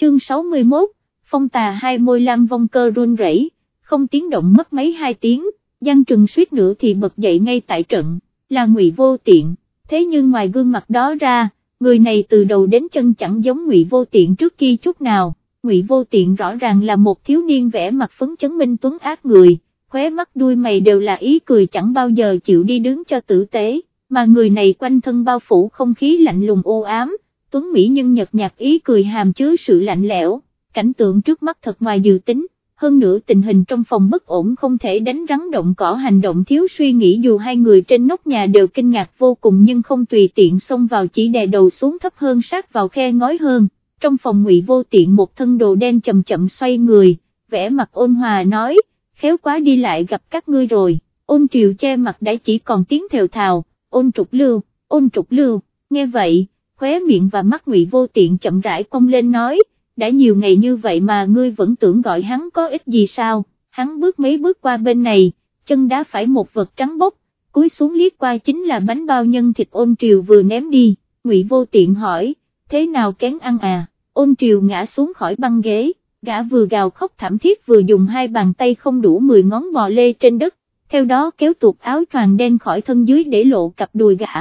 chương 61, phong tà hai môi lam vong cơ run rẩy, không tiếng động mất mấy hai tiếng, Giang Trừng suýt nữa thì bật dậy ngay tại trận, là ngụy vô tiện, thế nhưng ngoài gương mặt đó ra, người này từ đầu đến chân chẳng giống ngụy vô tiện trước kia chút nào, ngụy vô tiện rõ ràng là một thiếu niên vẽ mặt phấn chấn minh tuấn ác người, khóe mắt đuôi mày đều là ý cười chẳng bao giờ chịu đi đứng cho tử tế, mà người này quanh thân bao phủ không khí lạnh lùng ô ám, tuấn Mỹ nhưng nhật nhạt ý cười hàm chứa sự lạnh lẽo, cảnh tượng trước mắt thật ngoài dự tính, hơn nữa tình hình trong phòng bất ổn không thể đánh rắn động cỏ hành động thiếu suy nghĩ dù hai người trên nóc nhà đều kinh ngạc vô cùng nhưng không tùy tiện xông vào chỉ đè đầu xuống thấp hơn sát vào khe ngói hơn, trong phòng ngụy vô tiện một thân đồ đen chậm chậm xoay người, vẽ mặt ôn hòa nói, khéo quá đi lại gặp các ngươi rồi, ôn triều che mặt đã chỉ còn tiếng thều thào, ôn trục lưu, ôn trục lưu, nghe vậy, khóe miệng và mắt ngụy vô tiện chậm rãi cong lên nói, đã nhiều ngày như vậy mà ngươi vẫn tưởng gọi hắn có ích gì sao, hắn bước mấy bước qua bên này, chân đá phải một vật trắng bốc, cúi xuống liếc qua chính là bánh bao nhân thịt ôn triều vừa ném đi, ngụy vô tiện hỏi, thế nào kén ăn à, ôn triều ngã xuống khỏi băng ghế, gã vừa gào khóc thảm thiết vừa dùng hai bàn tay không đủ 10 ngón bò lê trên đất, theo đó kéo tuột áo choàng đen khỏi thân dưới để lộ cặp đùi gã,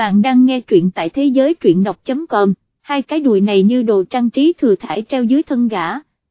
bạn đang nghe truyện tại thế giới truyện đọc.com hai cái đùi này như đồ trang trí thừa thải treo dưới thân gã,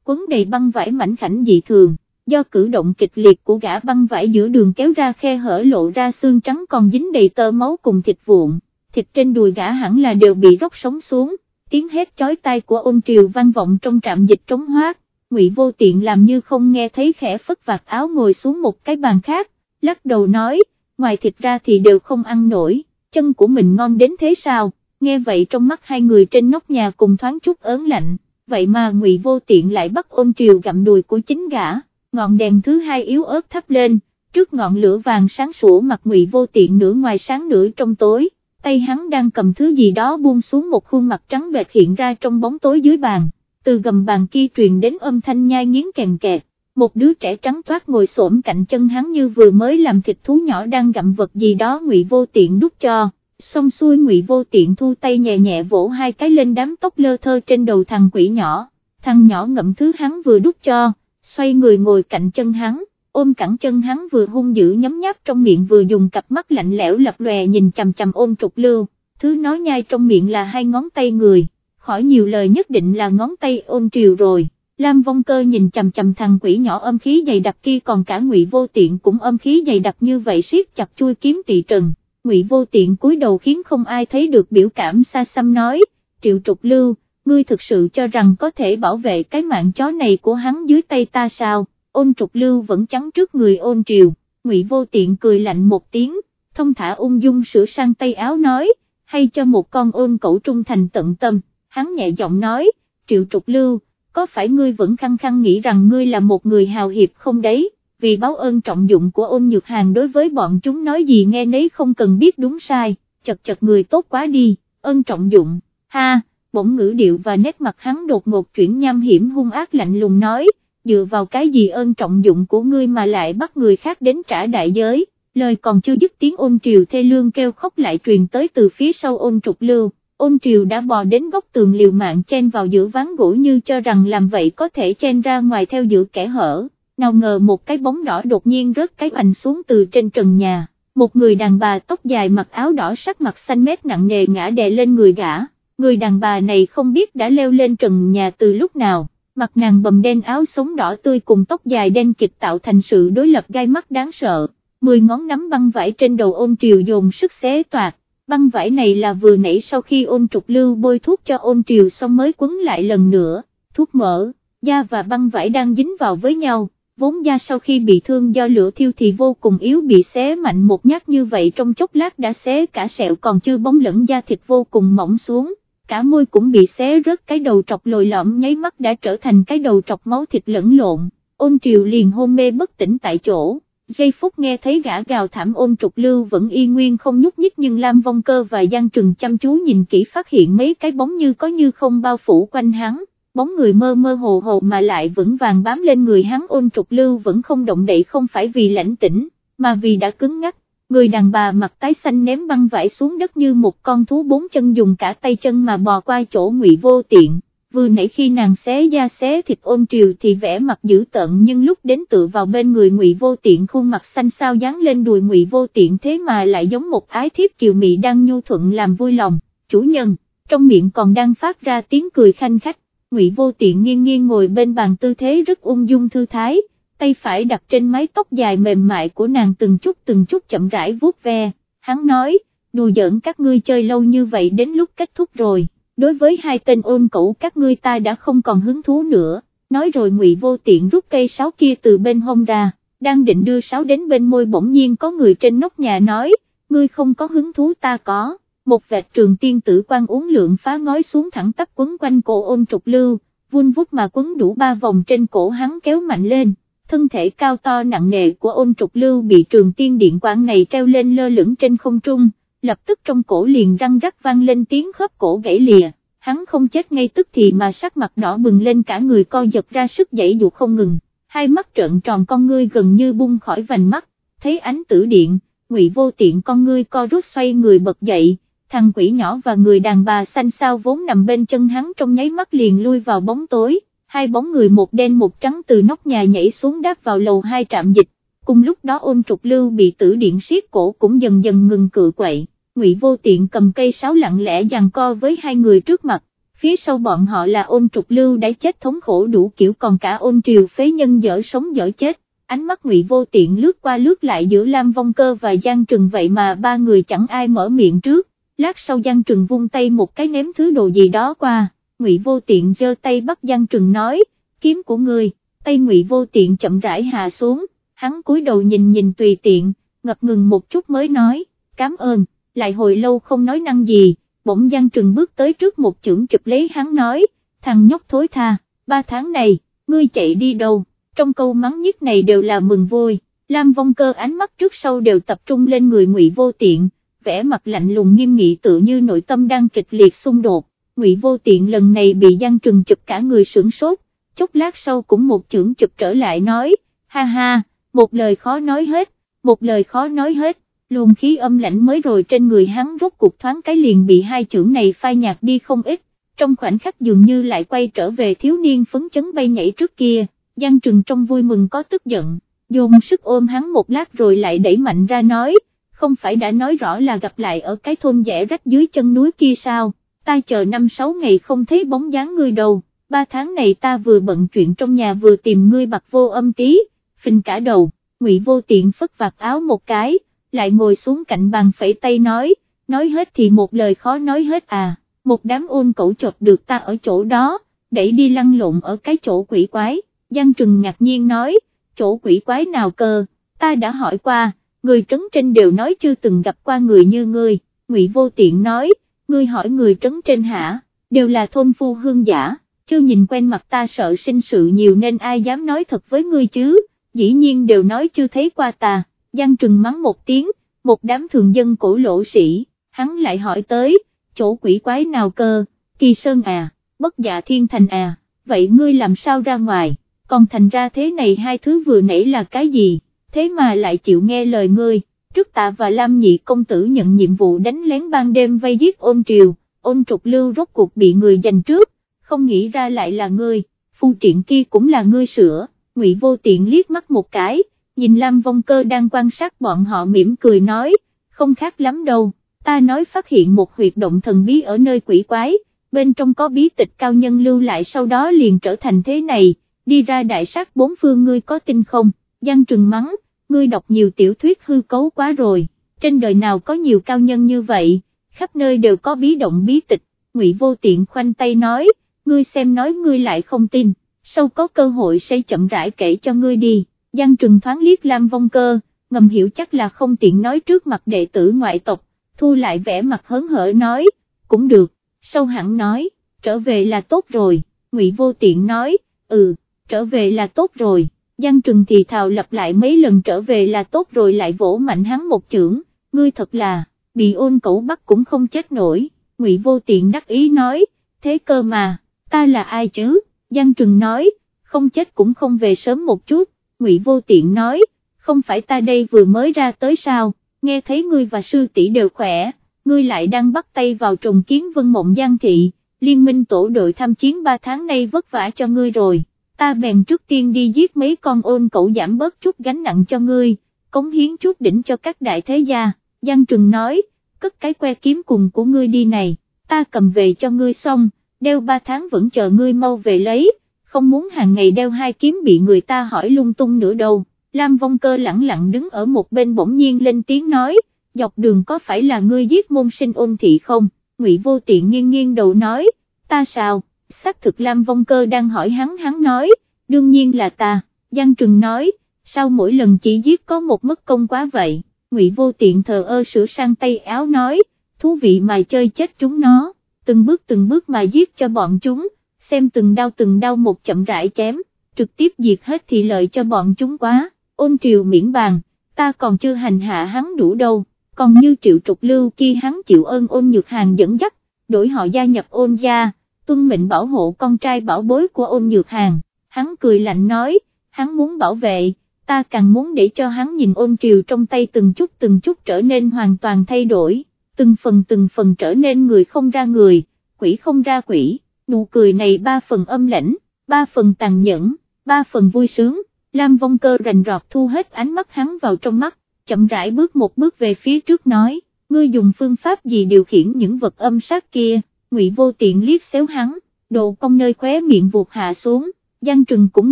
quấn đầy băng vải mảnh khảnh dị thường, do cử động kịch liệt của gã băng vải giữa đường kéo ra khe hở lộ ra xương trắng còn dính đầy tơ máu cùng thịt vụn, thịt trên đùi gã hẳn là đều bị róc sống xuống, tiếng hét chói tai của ôn triều vang vọng trong trạm dịch trống hoác, ngụy vô tiện làm như không nghe thấy khẽ phất vạt áo ngồi xuống một cái bàn khác, lắc đầu nói, ngoài thịt ra thì đều không ăn nổi, chân của mình ngon đến thế sao? nghe vậy trong mắt hai người trên nóc nhà cùng thoáng chút ớn lạnh, vậy mà ngụy vô tiện lại bắt ôn triều gặm đùi của chính gã, ngọn đèn thứ hai yếu ớt thắp lên, trước ngọn lửa vàng sáng sủa mặt ngụy vô tiện nửa ngoài sáng nửa trong tối, tay hắn đang cầm thứ gì đó buông xuống một khuôn mặt trắng bệch hiện ra trong bóng tối dưới bàn, từ gầm bàn kia truyền đến âm thanh nhai nghiến kèn kẹt. Một đứa trẻ trắng toát ngồi xổm cạnh chân hắn như vừa mới làm thịt thú nhỏ đang gặm vật gì đó ngụy vô tiện đút cho, xong xuôi ngụy vô tiện thu tay nhẹ nhẹ vỗ hai cái lên đám tóc lơ thơ trên đầu thằng quỷ nhỏ, thằng nhỏ ngậm thứ hắn vừa đút cho, xoay người ngồi cạnh chân hắn, ôm cẳng chân hắn vừa hung dữ nhấm nháp trong miệng vừa dùng cặp mắt lạnh lẽo lập lòe nhìn chằm chằm ôm trục lưu, thứ nói nhai trong miệng là hai ngón tay người, khỏi nhiều lời nhất định là ngón tay ôn triều rồi. Lam Vong Cơ nhìn chầm chầm thằng quỷ nhỏ âm khí dày đặc kia còn cả ngụy vô tiện cũng âm khí dày đặc như vậy siết chặt chui kiếm tỵ trần, Ngụy Vô Tiện cúi đầu khiến không ai thấy được biểu cảm xa xăm nói, Triệu Trục Lưu, ngươi thực sự cho rằng có thể bảo vệ cái mạng chó này của hắn dưới tay ta sao, ôn Trục Lưu vẫn chắn trước người ôn Triều, Ngụy Vô Tiện cười lạnh một tiếng, thông thả ung dung sửa sang tay áo nói, hay cho một con ôn cẩu trung thành tận tâm, hắn nhẹ giọng nói, Triệu Trục Lưu, có phải ngươi vẫn khăng khăng nghĩ rằng ngươi là một người hào hiệp không đấy? vì báo ơn trọng dụng của ôn nhược hàng đối với bọn chúng nói gì nghe nấy không cần biết đúng sai, chật chật người tốt quá đi, ơn trọng dụng, ha, bỗng ngữ điệu và nét mặt hắn đột ngột chuyển nham hiểm hung ác lạnh lùng nói, dựa vào cái gì ơn trọng dụng của ngươi mà lại bắt người khác đến trả đại giới, lời còn chưa dứt tiếng ôn triều thê lương kêu khóc lại truyền tới từ phía sau ôn trục lưu. Ôn triều đã bò đến góc tường liều mạng chen vào giữa ván gỗ như cho rằng làm vậy có thể chen ra ngoài theo giữa kẻ hở, nào ngờ một cái bóng đỏ đột nhiên rớt cái bành xuống từ trên trần nhà, một người đàn bà tóc dài mặc áo đỏ sắc mặt xanh mét nặng nề ngã đè lên người gã, người đàn bà này không biết đã leo lên trần nhà từ lúc nào, mặt nàng bầm đen áo sống đỏ tươi cùng tóc dài đen kịch tạo thành sự đối lập gai mắt đáng sợ, mười ngón nắm băng vải trên đầu ôn triều dồn sức xé toạc, băng vải này là vừa nãy sau khi ôn trục lưu bôi thuốc cho ôn triều xong mới quấn lại lần nữa, thuốc mỡ, da và băng vải đang dính vào với nhau vốn da sau khi bị thương do lửa thiêu thì vô cùng yếu bị xé mạnh một nhát như vậy trong chốc lát đã xé cả sẹo còn chưa bóng lẫn da thịt vô cùng mỏng xuống, cả môi cũng bị xé rớt cái đầu trọc lồi lõm nháy mắt đã trở thành cái đầu trọc máu thịt lẫn lộn, ôn triều liền hôn mê bất tỉnh tại chỗ. Giây phút nghe thấy gã gào thảm ôn trục lưu vẫn y nguyên không nhúc nhích nhưng Lam Vong Cơ và Giang Trừng chăm chú nhìn kỹ phát hiện mấy cái bóng như có như không bao phủ quanh hắn, bóng người mơ mơ hồ hồ mà lại vững vàng bám lên người hắn ôn trục lưu vẫn không động đậy không phải vì lãnh tĩnh, mà vì đã cứng ngắc, người đàn bà mặt tái xanh ném băng vải xuống đất như một con thú bốn chân dùng cả tay chân mà bò qua chỗ ngụy vô tiện, vừa nãy khi nàng xé da xé thịt ôn triều thì vẻ mặt dữ tợn nhưng lúc đến tự vào bên người ngụy vô tiện khuôn mặt xanh xao dán lên đùi ngụy vô tiện thế mà lại giống một ái thiếp kiều mị đang nhu thuận làm vui lòng, chủ nhân, trong miệng còn đang phát ra tiếng cười khanh khách, ngụy vô tiện nghiêng nghiêng ngồi bên bàn tư thế rất ung dung thư thái, tay phải đặt trên mái tóc dài mềm mại của nàng từng chút từng chút chậm rãi vuốt ve, hắn nói, đùa giỡn các ngươi chơi lâu như vậy đến lúc kết thúc rồi đối với hai tên ôn cẩu các ngươi ta đã không còn hứng thú nữa, nói rồi ngụy vô tiện rút cây sáo kia từ bên hông ra, đang định đưa sáo đến bên môi bỗng nhiên có người trên nóc nhà nói, ngươi không có hứng thú ta có, một vẹt trường tiên tử quan uống lượng phá ngói xuống thẳng tắp quấn quanh cổ ôn trục lưu, vun vút mà quấn đủ ba vòng trên cổ hắn kéo mạnh lên. Thân thể cao to nặng nề của ôn trục lưu bị trường tiên điện quang này treo lên lơ lửng trên không trung, lập tức trong cổ liền răng rắc vang lên tiếng khớp cổ gãy lìa, hắn không chết ngay tức thì mà sắc mặt đỏ bừng lên cả người co giật ra sức dãy dụ không ngừng, hai mắt trợn tròn con ngươi gần như bung khỏi vành mắt, thấy ánh tử điện, ngụy vô tiện con ngươi co rút xoay người bật dậy, thằng quỷ nhỏ và người đàn bà xanh xao vốn nằm bên chân hắn trong nháy mắt liền lui vào bóng tối, hai bóng người một đen một trắng từ nóc nhà nhảy xuống đáp vào lầu hai trạm dịch cùng lúc đó ôn trục lưu bị tử điện siết cổ cũng dần dần ngừng cự quậy, ngụy vô tiện cầm cây sáo lặng lẽ giằng co với hai người trước mặt, phía sau bọn họ là ôn trục lưu đã chết thống khổ đủ kiểu còn cả ôn triều phế nhân dở sống dở chết, ánh mắt ngụy vô tiện lướt qua lướt lại giữa Lam Vong Cơ và Giang Trừng vậy mà ba người chẳng ai mở miệng trước, lát sau Giang Trừng vung tay một cái ném thứ đồ gì đó qua, ngụy vô tiện giơ tay bắt Giang Trừng nói, kiếm của người, tay ngụy vô tiện chậm rãi hạ xuống hắn cúi đầu nhìn nhìn tùy tiện, ngập ngừng một chút mới nói, cảm ơn, lại hồi lâu không nói năng gì, bỗng Giang Trừng bước tới trước một chưởng chụp lấy hắn nói, thằng nhóc thối tha, ba tháng này, ngươi chạy đi đâu, trong câu mắng nhất này đều là mừng vui, Lam Vong Cơ ánh mắt trước sau đều tập trung lên người ngụy vô tiện, vẻ mặt lạnh lùng nghiêm nghị tự như nội tâm đang kịch liệt xung đột, ngụy vô tiện lần này bị Giang Trừng chụp cả người sửng sốt, chốc lát sau cũng một chưởng chụp trở lại nói, ha ha, một lời khó nói hết, một lời khó nói hết, luồng khí âm lãnh mới rồi trên người hắn rốt cuộc thoáng cái liền bị hai chưởng này phai nhạt đi không ít, trong khoảnh khắc dường như lại quay trở về thiếu niên phấn chấn bay nhảy trước kia, Giang Trừng trong vui mừng có tức giận, dùng sức ôm hắn một lát rồi lại đẩy mạnh ra nói, không phải đã nói rõ là gặp lại ở cái thôn dẻ rách dưới chân núi kia sao, ta chờ năm sáu ngày không thấy bóng dáng ngươi đâu, ba tháng này ta vừa bận chuyện trong nhà vừa tìm ngươi bạc vô âm tí phình cả đầu, ngụy vô tiện phất vạt áo một cái, lại ngồi xuống cạnh bàn phẩy tay nói, nói hết thì một lời khó nói hết à, một đám ôn cẩu chộp được ta ở chỗ đó, đẩy đi lăn lộn ở cái chỗ quỷ quái, Giang Trừng ngạc nhiên nói, chỗ quỷ quái nào cơ, ta đã hỏi qua, người trấn trên đều nói chưa từng gặp qua người như ngươi, ngụy vô tiện nói, ngươi hỏi người trấn trên hả, đều là thôn phu hương giả, chưa nhìn quen mặt ta sợ sinh sự nhiều nên ai dám nói thật với ngươi chứ, dĩ nhiên đều nói chưa thấy qua ta, Giang Trừng mắng một tiếng, một đám thường dân cổ lỗ sĩ, hắn lại hỏi tới, chỗ quỷ quái nào cơ, kỳ sơn à, bất dạ thiên thành à, vậy ngươi làm sao ra ngoài, còn thành ra thế này hai thứ vừa nãy là cái gì, thế mà lại chịu nghe lời ngươi, trước tạ và Lam nhị công tử nhận nhiệm vụ đánh lén ban đêm vây giết ôn triều, ôn trục lưu rốt cuộc bị người giành trước, không nghĩ ra lại là ngươi, phu triện kia cũng là ngươi sửa. Ngụy Vô Tiện liếc mắt một cái, nhìn Lam Vong Cơ đang quan sát bọn họ mỉm cười nói, không khác lắm đâu, ta nói phát hiện một huyệt động thần bí ở nơi quỷ quái, bên trong có bí tịch cao nhân lưu lại sau đó liền trở thành thế này, đi ra đại sát bốn phương ngươi có tin không, Giang Trừng mắng, ngươi đọc nhiều tiểu thuyết hư cấu quá rồi, trên đời nào có nhiều cao nhân như vậy, khắp nơi đều có bí động bí tịch, Ngụy Vô Tiện khoanh tay nói, ngươi xem nói ngươi lại không tin sau có cơ hội sẽ chậm rãi kể cho ngươi đi, Giang Trừng thoáng liếc Lam Vong Cơ, ngầm hiểu chắc là không tiện nói trước mặt đệ tử ngoại tộc, thu lại vẻ mặt hớn hở nói, cũng được, sau hẳn nói, trở về là tốt rồi, Ngụy Vô Tiện nói, ừ, trở về là tốt rồi, Giang Trừng thì thào lặp lại mấy lần trở về là tốt rồi lại vỗ mạnh hắn một chưởng, ngươi thật là, bị ôn cẩu bắt cũng không chết nổi, Ngụy Vô Tiện đắc ý nói, thế cơ mà, ta là ai chứ? Giang Trừng nói, không chết cũng không về sớm một chút, Ngụy Vô Tiện nói, không phải ta đây vừa mới ra tới sao, nghe thấy ngươi và sư tỷ đều khỏe, ngươi lại đang bắt tay vào trùng kiến vân mộng Giang Thị, liên minh tổ đội tham chiến 3 tháng nay vất vả cho ngươi rồi, ta bèn trước tiên đi giết mấy con ôn cậu giảm bớt chút gánh nặng cho ngươi, cống hiến chút đỉnh cho các đại thế gia, Giang Trừng nói, cất cái que kiếm cùng của ngươi đi này, ta cầm về cho ngươi xong, đeo 3 tháng vẫn chờ ngươi mau về lấy, không muốn hàng ngày đeo hai kiếm bị người ta hỏi lung tung nữa đâu. Lam Vong Cơ lẳng lặng đứng ở một bên bỗng nhiên lên tiếng nói, dọc đường có phải là ngươi giết môn sinh ôn thị không, Ngụy Vô Tiện nghiêng nghiêng đầu nói, ta sao, xác thực Lam Vong Cơ đang hỏi hắn hắn nói, đương nhiên là ta, Giang Trừng nói, sao mỗi lần chỉ giết có một mất công quá vậy, Ngụy Vô Tiện thờ ơ sửa sang tay áo nói, thú vị mà chơi chết chúng nó, từng bước từng bước mà giết cho bọn chúng, xem từng đau từng đau một chậm rãi chém, trực tiếp diệt hết thì lợi cho bọn chúng quá, ôn triều miễn bàn, ta còn chưa hành hạ hắn đủ đâu, còn như triệu trục lưu kia hắn chịu ơn ôn nhược hàng dẫn dắt, đổi họ gia nhập ôn gia, tuân mệnh bảo hộ con trai bảo bối của ôn nhược hàng, hắn cười lạnh nói, hắn muốn bảo vệ, ta càng muốn để cho hắn nhìn ôn triều trong tay từng chút từng chút trở nên hoàn toàn thay đổi, từng phần từng phần trở nên người không ra người, quỷ không ra quỷ nụ cười này ba phần âm lãnh, ba phần tàn nhẫn, ba phần vui sướng, Lam Vong Cơ rành rọt thu hết ánh mắt hắn vào trong mắt, chậm rãi bước một bước về phía trước nói, ngươi dùng phương pháp gì điều khiển những vật âm sát kia, ngụy vô tiện liếc xéo hắn, đồ công nơi khóe miệng vuột hạ xuống, Giang Trừng cũng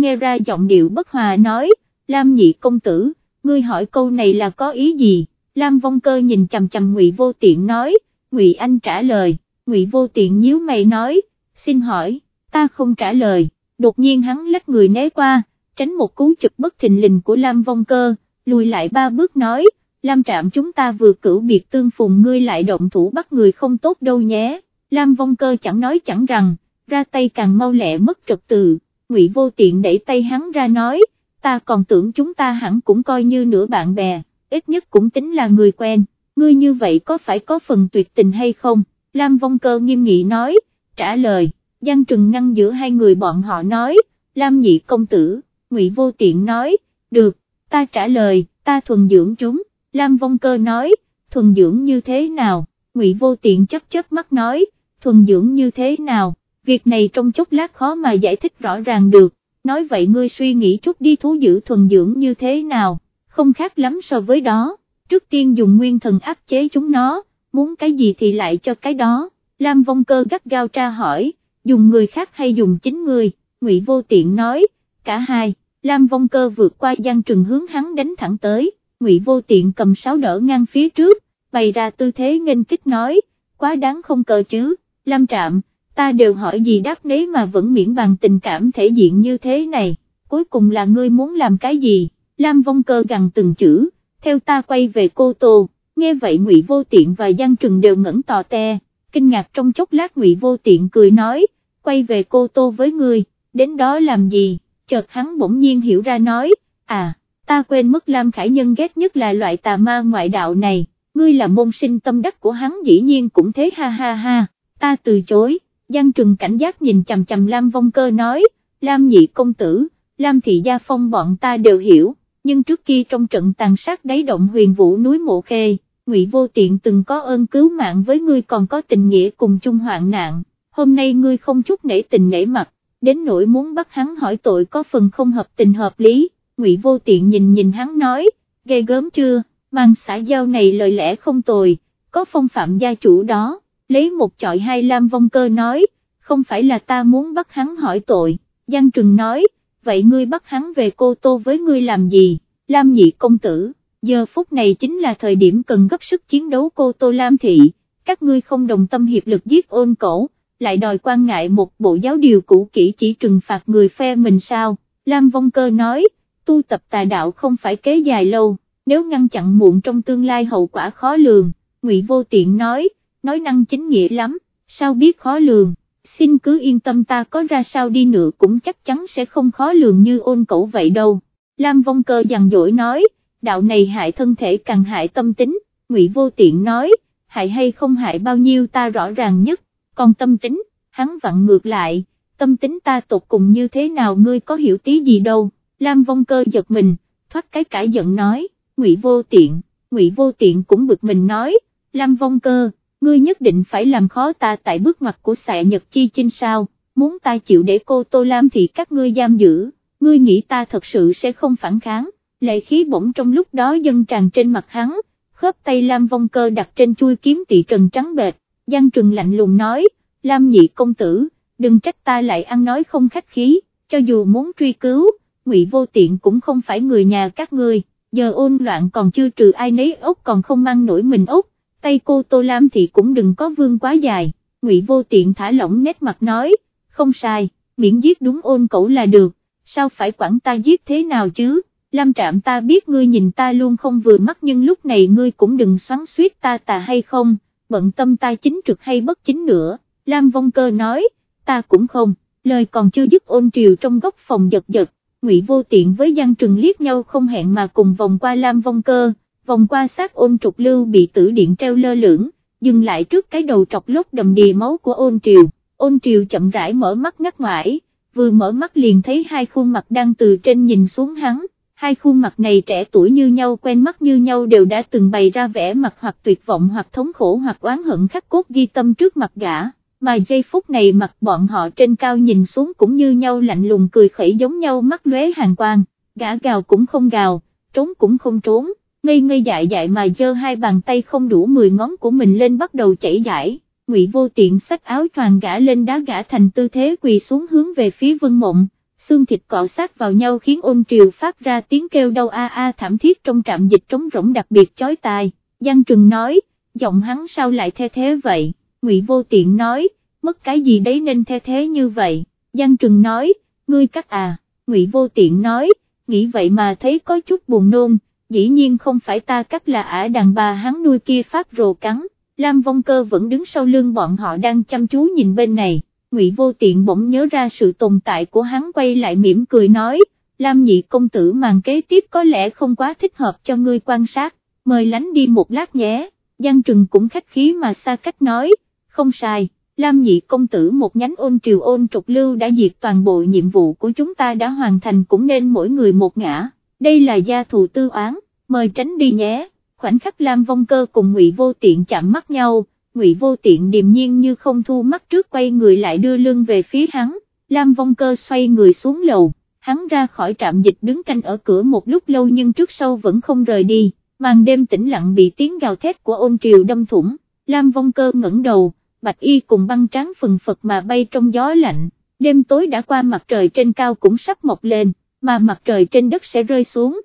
nghe ra giọng điệu bất hòa nói, Lam nhị công tử, ngươi hỏi câu này là có ý gì, Lam Vong Cơ nhìn chầm chầm ngụy vô tiện nói, ngụy anh trả lời, ngụy vô tiện nhíu mày nói, xin hỏi, ta không trả lời, đột nhiên hắn lách người né qua, tránh một cú chụp bất thình lình của Lam Vong Cơ, lùi lại ba bước nói, Lam Trạm chúng ta vừa cử biệt tương phùng ngươi lại động thủ bắt người không tốt đâu nhé, Lam Vong Cơ chẳng nói chẳng rằng, ra tay càng mau lẹ mất trật tự, Ngụy Vô Tiện đẩy tay hắn ra nói, ta còn tưởng chúng ta hẳn cũng coi như nửa bạn bè, ít nhất cũng tính là người quen, ngươi như vậy có phải có phần tuyệt tình hay không, Lam Vong Cơ nghiêm nghị nói, trả lời, Giang Trừng ngăn giữa hai người bọn họ nói, Lam nhị công tử, Ngụy Vô Tiện nói, được, ta trả lời, ta thuần dưỡng chúng, Lam Vong Cơ nói, thuần dưỡng như thế nào, Ngụy Vô Tiện chấp chấp mắt nói, thuần dưỡng như thế nào, việc này trong chốc lát khó mà giải thích rõ ràng được, nói vậy ngươi suy nghĩ chút đi thú giữ thuần dưỡng như thế nào, không khác lắm so với đó, trước tiên dùng nguyên thần áp chế chúng nó, muốn cái gì thì lại cho cái đó, Lam Vong Cơ gắt gao tra hỏi, dùng người khác hay dùng chính người, Ngụy Vô Tiện nói, cả hai, Lam Vong Cơ vượt qua gian Trừng hướng hắn đánh thẳng tới, Ngụy Vô Tiện cầm sáo đỡ ngang phía trước, bày ra tư thế nghênh kích nói, quá đáng không cờ chứ, Lam Trạm, ta đều hỏi gì đáp nấy mà vẫn miễn bàn tình cảm thể diện như thế này, cuối cùng là ngươi muốn làm cái gì, Lam Vong Cơ gằn từng chữ, theo ta quay về cô Tô, nghe vậy Ngụy Vô Tiện và Giang Trừng đều ngẩn tò te, kinh ngạc trong chốc lát Ngụy Vô Tiện cười nói, quay về cô Tô với ngươi, đến đó làm gì, chợt hắn bỗng nhiên hiểu ra nói, à, ta quên mất Lam Khải Nhân ghét nhất là loại tà ma ngoại đạo này, ngươi là môn sinh tâm đắc của hắn dĩ nhiên cũng thế ha ha ha, ta từ chối, Giang Trừng cảnh giác nhìn chầm chầm Lam Vong Cơ nói, Lam nhị công tử, Lam thị gia phong bọn ta đều hiểu, nhưng trước kia trong trận tàn sát đáy động huyền vũ núi mộ khê, Ngụy Vô Tiện từng có ơn cứu mạng với ngươi còn có tình nghĩa cùng chung hoạn nạn, hôm nay ngươi không chút nể tình nể mặt, đến nỗi muốn bắt hắn hỏi tội có phần không hợp tình hợp lý, Ngụy Vô Tiện nhìn nhìn hắn nói, ghê gớm chưa, mang xã giao này lời lẽ không tồi, có phong phạm gia chủ đó, lấy một chọi hai lam vong cơ nói, không phải là ta muốn bắt hắn hỏi tội, Giang Trừng nói, vậy ngươi bắt hắn về cô tô với ngươi làm gì, Lam nhị công tử, giờ phút này chính là thời điểm cần gấp sức chiến đấu cô tô Lam thị, các ngươi không đồng tâm hiệp lực giết ôn cổ lại đòi quan ngại một bộ giáo điều cũ kỹ chỉ trừng phạt người phe mình sao, Lam Vong Cơ nói, tu tập tà đạo không phải kế dài lâu, nếu ngăn chặn muộn trong tương lai hậu quả khó lường, Ngụy Vô Tiện nói, nói năng chính nghĩa lắm, sao biết khó lường, xin cứ yên tâm ta có ra sao đi nữa cũng chắc chắn sẽ không khó lường như ôn cẩu vậy đâu, Lam Vong Cơ dằn dỗi nói, đạo này hại thân thể càng hại tâm tính, Ngụy Vô Tiện nói, hại hay không hại bao nhiêu ta rõ ràng nhất, còn tâm tính, hắn vặn ngược lại, tâm tính ta tột cùng như thế nào ngươi có hiểu tí gì đâu, Lam Vong Cơ giật mình, thoát cái cãi giận nói, ngụy vô tiện, ngụy vô tiện cũng bực mình nói, Lam Vong Cơ, ngươi nhất định phải làm khó ta tại bước ngoặt của xạ nhật chi chinh sao, muốn ta chịu để cô Tô Lam thì các ngươi giam giữ, ngươi nghĩ ta thật sự sẽ không phản kháng, lệ khí bỗng trong lúc đó dâng tràn trên mặt hắn, khớp tay Lam Vong Cơ đặt trên chui kiếm tị trần trắng bệt, Giang Trừng lạnh lùng nói, Lam nhị công tử, đừng trách ta lại ăn nói không khách khí, cho dù muốn truy cứu, ngụy vô tiện cũng không phải người nhà các ngươi, giờ ôn loạn còn chưa trừ ai nấy ốc còn không mang nổi mình ốc, tay cô Tô Lam thì cũng đừng có vương quá dài, ngụy vô tiện thả lỏng nét mặt nói, không sai, miễn giết đúng ôn cẩu là được, sao phải quản ta giết thế nào chứ, Lam Trạm ta biết ngươi nhìn ta luôn không vừa mắt nhưng lúc này ngươi cũng đừng xoắn suýt ta tà hay không, bận tâm ta chính trực hay bất chính nữa, Lam Vong Cơ nói, ta cũng không, lời còn chưa dứt ôn triều trong góc phòng giật giật, Ngụy Vô Tiện với Giang Trừng liếc nhau không hẹn mà cùng vòng qua Lam Vong Cơ, vòng qua sát ôn trục lưu bị tử điện treo lơ lửng, dừng lại trước cái đầu trọc lốc đầm đìa máu của ôn triều, ôn triều chậm rãi mở mắt ngắt ngoải, vừa mở mắt liền thấy hai khuôn mặt đang từ trên nhìn xuống hắn, hai khuôn mặt này trẻ tuổi như nhau quen mắt như nhau đều đã từng bày ra vẻ mặt hoặc tuyệt vọng hoặc thống khổ hoặc oán hận khắc cốt ghi tâm trước mặt gã, mà giây phút này mặt bọn họ trên cao nhìn xuống cũng như nhau lạnh lùng cười khẩy giống nhau mắt lóe hàng quang, gã gào cũng không gào, trốn cũng không trốn, ngây ngây dại dại mà giơ hai bàn tay không đủ 10 ngón của mình lên bắt đầu chảy giải. Ngụy Vô Tiện xách áo choàng gã lên đá gã thành tư thế quỳ xuống hướng về phía Vân Mộng, xương thịt cọ sát vào nhau khiến ôn triều phát ra tiếng kêu đau a a thảm thiết trong trạm dịch trống rỗng đặc biệt chói tai, Giang Trừng nói, giọng hắn sao lại the thế vậy, Ngụy Vô Tiện nói, mất cái gì đấy nên the thế như vậy, Giang Trừng nói, ngươi cắt à, Ngụy Vô Tiện nói, nghĩ vậy mà thấy có chút buồn nôn, dĩ nhiên không phải ta cắt là ả đàn bà hắn nuôi kia phát rồ cắn, Lam Vong Cơ vẫn đứng sau lưng bọn họ đang chăm chú nhìn bên này. Ngụy Vô Tiện bỗng nhớ ra sự tồn tại của hắn quay lại mỉm cười nói, Lam nhị công tử màn kế tiếp có lẽ không quá thích hợp cho ngươi quan sát, mời lánh đi một lát nhé, Giang Trừng cũng khách khí mà xa cách nói, không sai, Lam nhị công tử một nhánh ôn triều ôn trục lưu đã diệt toàn bộ nhiệm vụ của chúng ta đã hoàn thành cũng nên mỗi người một ngã, đây là gia thù tư oán, mời tránh đi nhé, khoảnh khắc Lam Vong Cơ cùng Ngụy Vô Tiện chạm mắt nhau Ngụy Vô Tiện điềm nhiên như không thu mắt trước quay người lại đưa lưng về phía hắn, Lam Vong Cơ xoay người xuống lầu, hắn ra khỏi trạm dịch đứng canh ở cửa một lúc lâu nhưng trước sau vẫn không rời đi, màn đêm tĩnh lặng bị tiếng gào thét của ôn triều đâm thủng, Lam Vong Cơ ngẩng đầu, bạch y cùng băng trắng phần phật mà bay trong gió lạnh, đêm tối đã qua mặt trời trên cao cũng sắp mọc lên, mà mặt trời trên đất sẽ rơi xuống,